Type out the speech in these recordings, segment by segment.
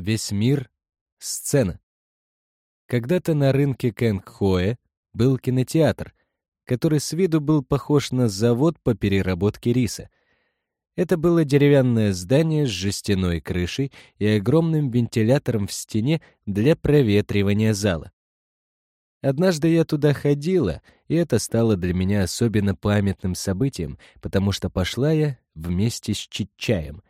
Весь мир — сцена. Когда-то на рынке Кэнгхоэ был кинотеатр, который с виду был похож на завод по переработке риса. Это было деревянное здание с жестяной крышей и огромным вентилятором в стене для проветривания зала. Однажды я туда ходила, и это стало для меня особенно памятным событием, потому что пошла я вместе с Читчаем.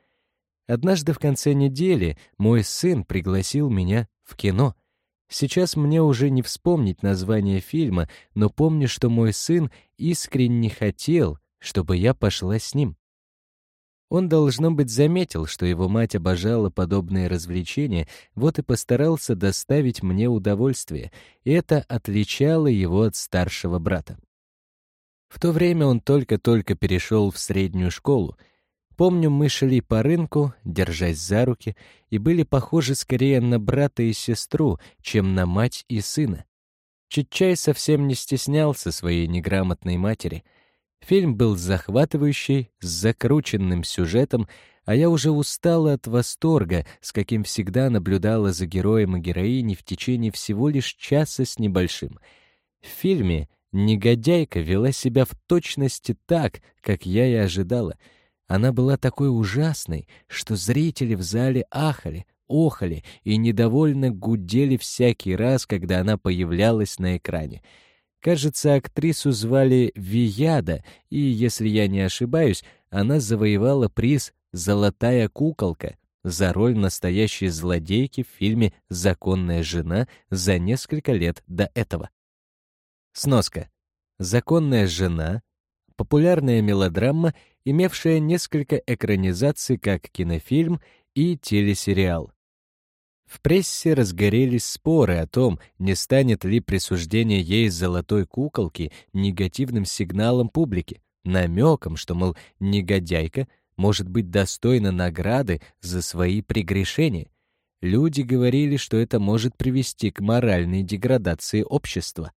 Однажды в конце недели мой сын пригласил меня в кино. Сейчас мне уже не вспомнить название фильма, но помню, что мой сын искренне хотел, чтобы я пошла с ним. Он, должно быть, заметил, что его мать обожала подобные развлечения, вот и постарался доставить мне удовольствие, и это отличало его от старшего брата. В то время он только-только перешел в среднюю школу. Помню, мы шли по рынку, держась за руки, и были похожи скорее на брата и сестру, чем на мать и сына. Читчай совсем не стеснялся своей неграмотной матери — Фильм был захватывающий, с закрученным сюжетом, а я уже устала от восторга, с каким всегда наблюдала за героем и героиней в течение всего лишь часа с небольшим. В фильме негодяйка вела себя в точности так, как я и ожидала. Она была такой ужасной, что зрители в зале ахали, охали и недовольно гудели всякий раз, когда она появлялась на экране — Кажется, актрису звали Вияда, и, если я не ошибаюсь, она завоевала приз «Золотая куколка» за роль настоящей злодейки в фильме «Законная жена» за несколько лет до этого. Сноска. «Законная жена» — популярная мелодрама, имевшая несколько экранизаций как кинофильм и телесериал. В прессе разгорелись споры о том, не станет ли присуждение ей золотой куколки негативным сигналом публики, намеком, что, мол, негодяйка может быть достойна награды за свои прегрешения. Люди говорили, что это может привести к моральной деградации общества.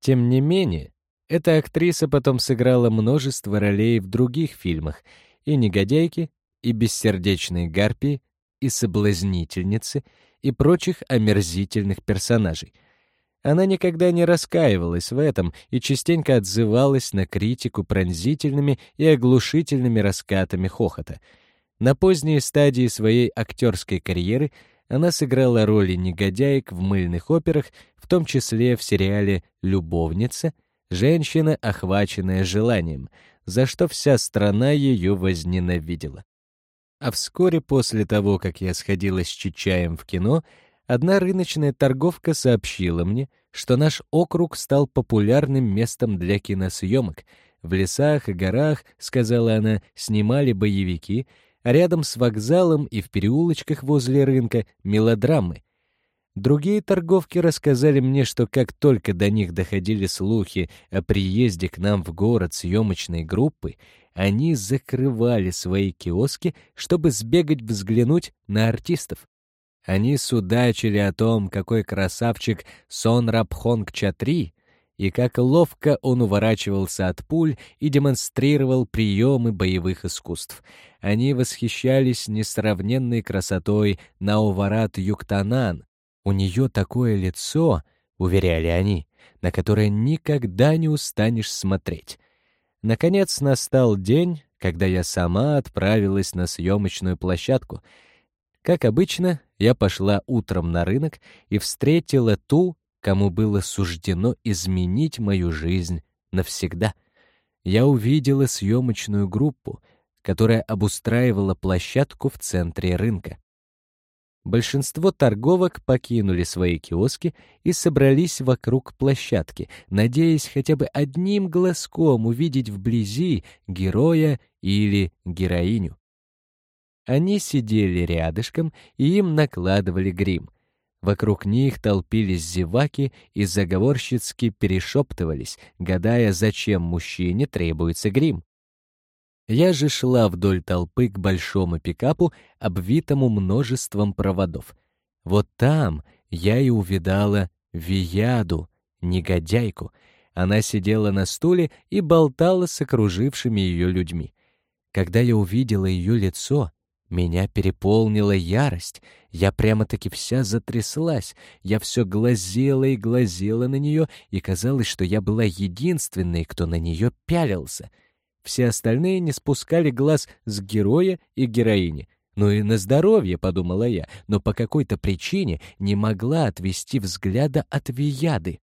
Тем не менее, эта актриса потом сыграла множество ролей в других фильмах, и негодяйки, и бессердечные гарпии, и соблазнительницы, и прочих омерзительных персонажей. Она никогда не раскаивалась в этом и частенько отзывалась на критику пронзительными и оглушительными раскатами хохота. На поздней стадии своей актерской карьеры она сыграла роли негодяек в мыльных операх, в том числе в сериале «Любовница», «Женщина, охваченная желанием», за что вся страна ее возненавидела. А вскоре после того, как я сходила с Чичаем в кино, одна рыночная торговка сообщила мне, что наш округ стал популярным местом для киносъемок. В лесах и горах, сказала она, снимали боевики, а рядом с вокзалом и в переулочках возле рынка — мелодрамы. Другие торговки рассказали мне, что как только до них доходили слухи о приезде к нам в город съемочной группы, они закрывали свои киоски, чтобы сбегать взглянуть на артистов. Они судачили о том, какой красавчик Сон Рабхонг Чатри, и как ловко он уворачивался от пуль и демонстрировал приемы боевых искусств. Они восхищались несравненной красотой Науварат Юктанан. У нее такое лицо, уверяли они, на которое никогда не устанешь смотреть. Наконец настал день, когда я сама отправилась на съемочную площадку. Как обычно, я пошла утром на рынок и встретила ту, кому было суждено изменить мою жизнь навсегда. Я увидела съемочную группу, которая обустраивала площадку в центре рынка. Большинство торговок покинули свои киоски и собрались вокруг площадки, надеясь хотя бы одним глазком увидеть вблизи героя или героиню. Они сидели рядышком, и им накладывали грим. Вокруг них толпились зеваки и заговорщицки перешептывались, гадая, зачем мужчине требуется грим. Я же шла вдоль толпы к большому пикапу, обвитому множеством проводов. Вот там я и увидала Вияду, негодяйку. Она сидела на стуле и болтала с окружившими ее людьми. Когда я увидела ее лицо, Меня переполнила ярость. Я прямо-таки вся затряслась. Я все глазела и глазела на нее, и казалось, что я была единственной, кто на нее пялился. Все остальные не спускали глаз с героя и героини. Ну и на здоровье, подумала я, но по какой-то причине не могла отвести взгляда от Вияды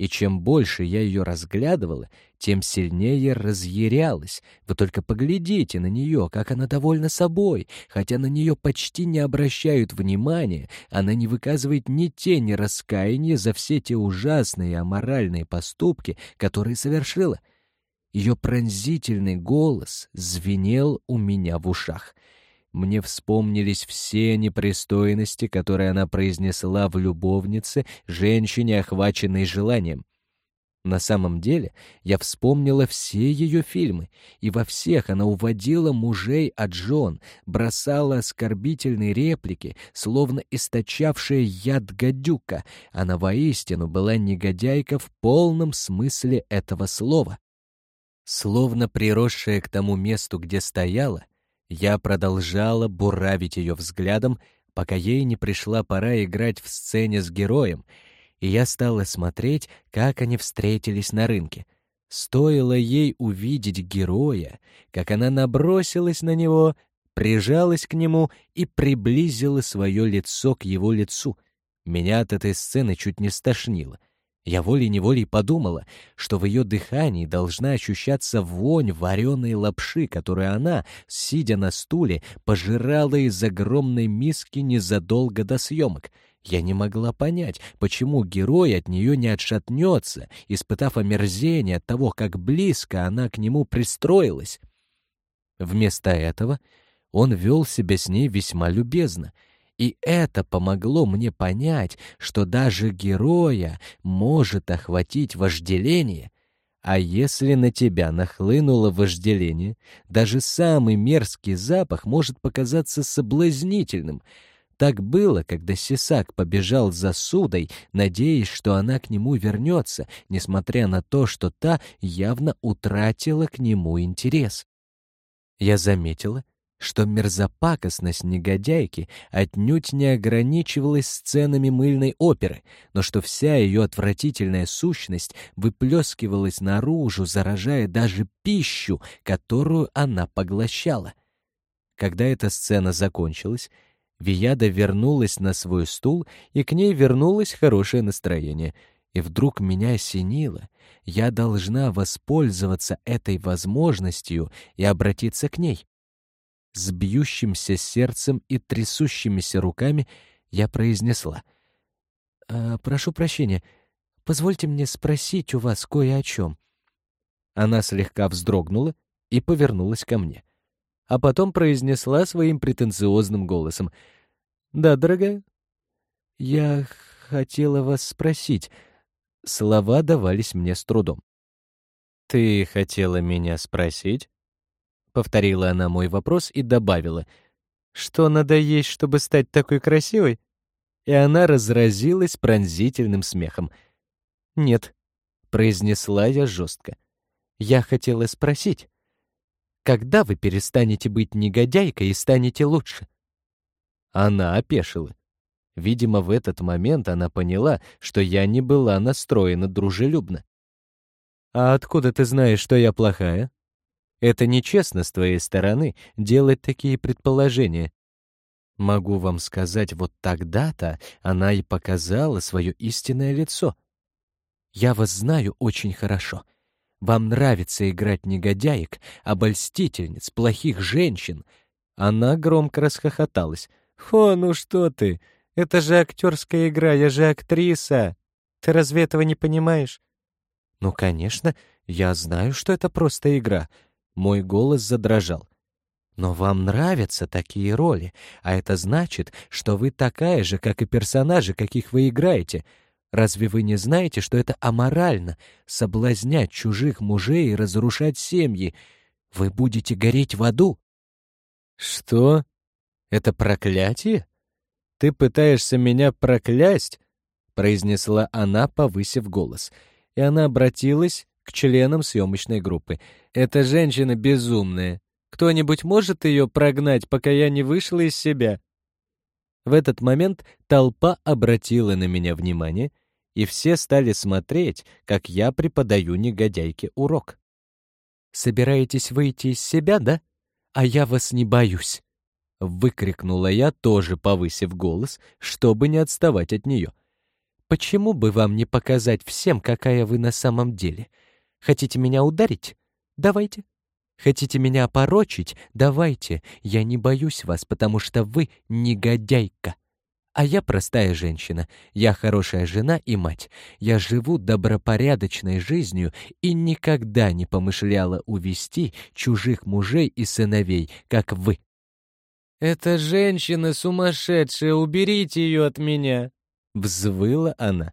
и чем больше я ее разглядывала, тем сильнее разъярялась. Вы только поглядите на нее, как она довольна собой, хотя на нее почти не обращают внимания, она не выказывает ни тени раскаяния за все те ужасные аморальные поступки, которые совершила. Ее пронзительный голос звенел у меня в ушах — мне вспомнились все непристойности, которые она произнесла в любовнице, женщине, охваченной желанием. На самом деле, я вспомнила все ее фильмы, и во всех она уводила мужей от жен, бросала оскорбительные реплики, словно источавшая яд гадюка. Она воистину была негодяйка в полном смысле этого слова. Словно приросшая к тому месту, где стояла, я продолжала буравить ее взглядом, пока ей не пришла пора играть в сцене с героем, и я стала смотреть, как они встретились на рынке. Стоило ей увидеть героя, как она набросилась на него, прижалась к нему и приблизила свое лицо к его лицу. Меня от этой сцены чуть не стошнило — я волей-неволей подумала, что в ее дыхании должна ощущаться вонь вареной лапши, которую она, сидя на стуле, пожирала из огромной миски незадолго до съемок. Я не могла понять, почему герой от нее не отшатнется, испытав омерзение от того, как близко она к нему пристроилась. Вместо этого он вел себя с ней весьма любезно — и это помогло мне понять, что даже героя может охватить вожделение. А если на тебя нахлынуло вожделение, даже самый мерзкий запах может показаться соблазнительным. Так было, когда Сисак побежал за Судой, надеясь, что она к нему вернется, несмотря на то, что та явно утратила к нему интерес. Я заметила, что мерзопакостность негодяйки отнюдь не ограничивалась сценами мыльной оперы, но что вся ее отвратительная сущность выплескивалась наружу, заражая даже пищу, которую она поглощала. Когда эта сцена закончилась, Вияда вернулась на свой стул, и к ней вернулось хорошее настроение. И вдруг меня осенило. Я должна воспользоваться этой возможностью и обратиться к ней. С бьющимся сердцем и трясущимися руками я произнесла. «Э, «Прошу прощения, позвольте мне спросить у вас кое о чем». Она слегка вздрогнула и повернулась ко мне. А потом произнесла своим претенциозным голосом. «Да, дорогая?» «Я хотела вас спросить». Слова давались мне с трудом. «Ты хотела меня спросить?» — повторила она мой вопрос и добавила, «Что надо есть, чтобы стать такой красивой?» И она разразилась пронзительным смехом. «Нет», — произнесла я жестко. «Я хотела спросить, когда вы перестанете быть негодяйкой и станете лучше?» Она опешила. Видимо, в этот момент она поняла, что я не была настроена дружелюбно. «А откуда ты знаешь, что я плохая?» Это нечестно с твоей стороны делать такие предположения. Могу вам сказать, вот тогда-то она и показала свое истинное лицо. Я вас знаю очень хорошо. Вам нравится играть негодяек, обольстительниц, плохих женщин. Она громко расхохоталась. «О, ну что ты! Это же актерская игра, я же актриса! Ты разве этого не понимаешь?» «Ну, конечно, я знаю, что это просто игра», мой голос задрожал. Но вам нравятся такие роли, а это значит, что вы такая же, как и персонажи, каких вы играете. Разве вы не знаете, что это аморально — соблазнять чужих мужей и разрушать семьи? Вы будете гореть в аду. Что? Это проклятие? Ты пытаешься меня проклясть? произнесла она, повысив голос. И она обратилась к членам съемочной группы. «Эта женщина безумная. кто-нибудь может ее прогнать, пока я не вышла из себя?» В этот момент толпа обратила на меня внимание, и все стали смотреть, как я преподаю негодяйке урок. «Собираетесь выйти из себя, да? А я вас не боюсь!» Выкрикнула я, тоже повысив голос, чтобы не отставать от нее. «Почему бы вам не показать всем, какая вы на самом деле? Хотите меня ударить? Давайте. Хотите меня опорочить? Давайте. Я не боюсь вас, потому что вы негодяйка. А я простая женщина. Я хорошая жена и мать. Я живу добропорядочной жизнью и никогда не помышляла увести чужих мужей и сыновей, как вы. «Эта женщина сумасшедшая, уберите ее от меня!» Взвыла она.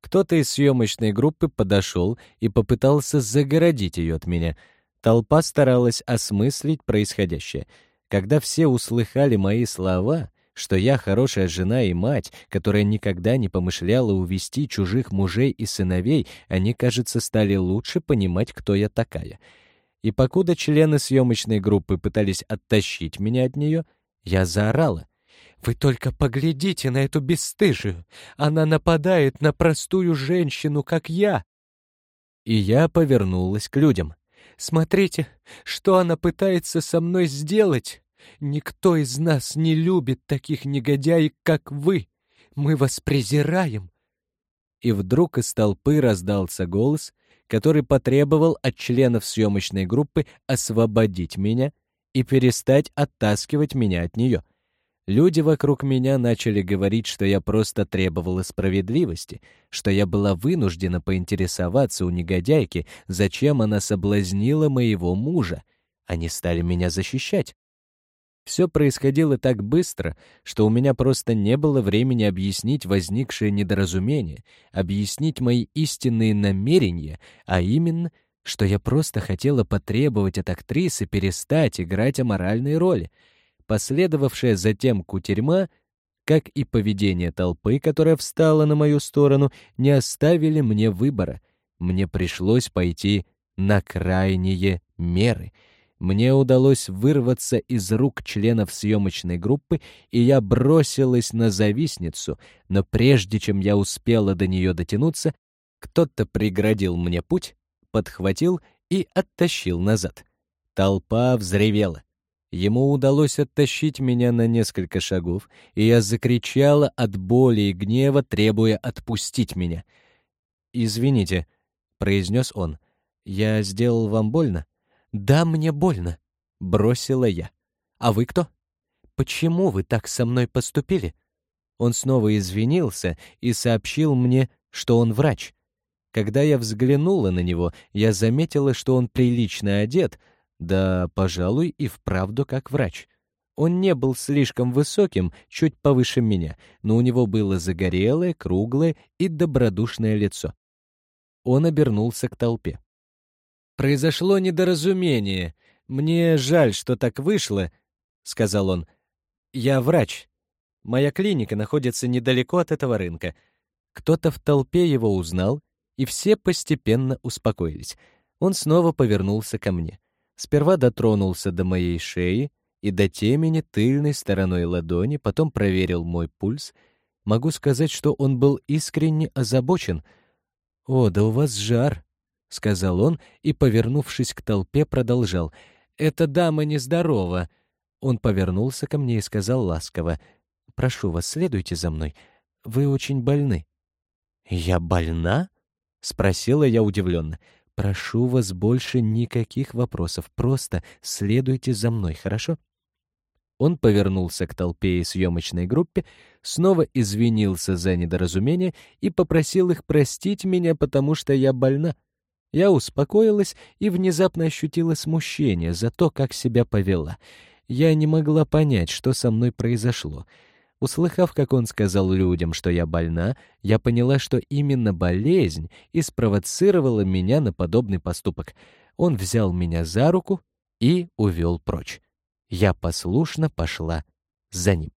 Кто-то из съемочной группы подошел и попытался загородить ее от меня. Толпа старалась осмыслить происходящее. Когда все услыхали мои слова, что я хорошая жена и мать, которая никогда не помышляла увести чужих мужей и сыновей, они, кажется, стали лучше понимать, кто я такая. И покуда члены съемочной группы пытались оттащить меня от нее, я заорала. «Вы только поглядите на эту бесстыжую! Она нападает на простую женщину, как я!» И я повернулась к людям. «Смотрите, что она пытается со мной сделать! Никто из нас не любит таких негодяек, как вы! Мы вас презираем!» И вдруг из толпы раздался голос, который потребовал от членов съемочной группы освободить меня и перестать оттаскивать меня от нее. Люди вокруг меня начали говорить, что я просто требовала справедливости, что я была вынуждена поинтересоваться у негодяйки, зачем она соблазнила моего мужа. Они стали меня защищать. Все происходило так быстро, что у меня просто не было времени объяснить возникшее недоразумение, объяснить мои истинные намерения, а именно — что я просто хотела потребовать от актрисы перестать играть аморальные роли. Последовавшая затем кутерьма, как и поведение толпы, которая встала на мою сторону, не оставили мне выбора. Мне пришлось пойти на крайние меры. Мне удалось вырваться из рук членов съемочной группы, и я бросилась на завистницу, но прежде чем я успела до нее дотянуться, кто-то преградил мне путь, подхватил и оттащил назад. Толпа взревела. Ему удалось оттащить меня на несколько шагов, и я закричала от боли и гнева, требуя отпустить меня. «Извините», — произнес он, — «я сделал вам больно?» «Да, мне больно», — бросила я. «А вы кто? Почему вы так со мной поступили?» Он снова извинился и сообщил мне, что он врач. Когда я взглянула на него, я заметила, что он прилично одет, да, пожалуй, и вправду как врач. Он не был слишком высоким, чуть повыше меня, но у него было загорелое, круглое и добродушное лицо. Он обернулся к толпе. «Произошло недоразумение. Мне жаль, что так вышло», — сказал он. «Я врач. Моя клиника находится недалеко от этого рынка. Кто-то в толпе его узнал и все постепенно успокоились. Он снова повернулся ко мне. Сперва дотронулся до моей шеи и до темени тыльной стороной ладони, потом проверил мой пульс. Могу сказать, что он был искренне озабочен. «О, да у вас жар!» — сказал он и, повернувшись к толпе, продолжал. «Эта дама нездорова!» Он повернулся ко мне и сказал ласково. «Прошу вас, следуйте за мной. Вы очень больны». «Я больна?» — спросила я удивленно. «Прошу вас больше никаких вопросов, просто следуйте за мной, хорошо?» Он повернулся к толпе и съемочной группе, снова извинился за недоразумение и попросил их простить меня, потому что я больна. Я успокоилась и внезапно ощутила смущение за то, как себя повела. Я не могла понять, что со мной произошло — Услыхав, как он сказал людям, что я больна, я поняла, что именно болезнь и спровоцировала меня на подобный поступок. Он взял меня за руку и увел прочь. Я послушно пошла за ним.